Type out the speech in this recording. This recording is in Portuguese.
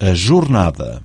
A jornada.